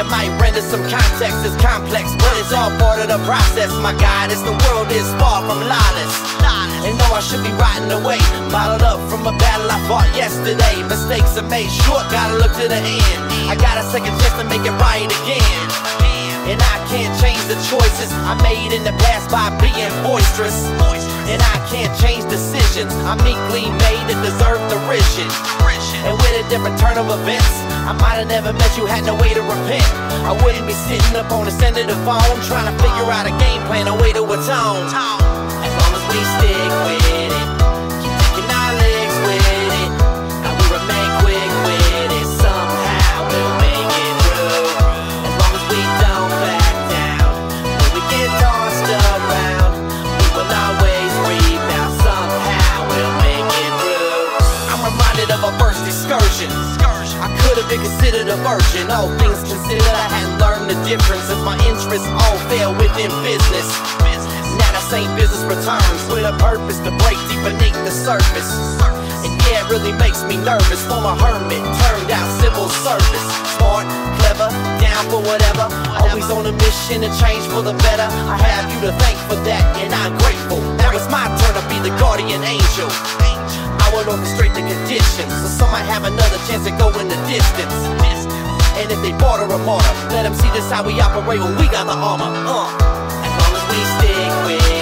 that might render some context is complex, but it's all part of the process. My God, as the world is far from lawless. And know I should be riding away, bottled up from a battle I fought yesterday. Mistakes are made short, gotta look to the end. I got a second chance to make it right again. And I can't change the choices I made in the past by being boisterous. And I can't change decisions I meekly made and deserve derision. And with a different turn of events, I might have never met you, had no way to repent. I wouldn't be sitting up on the end of the phone trying to figure out a game plan, a way to atone. As long as we stick with a first excursion. I could have been considered a virgin. All things considered, I hadn't learned the difference. If my interests all fail within business. Now the same business returns with a purpose to break deep beneath the surface. And yeah, it really makes me nervous. For a hermit, turned out civil service. Smart, clever, down for whatever. Always on a mission to change for the better. I have you to thank for that, and I'm grateful. Now it's my turn to be the guardian angel some might have another chance to go in the distance. And if they barter a martyr, let them see this how we operate when we got the armor. Uh, as long as we stick with.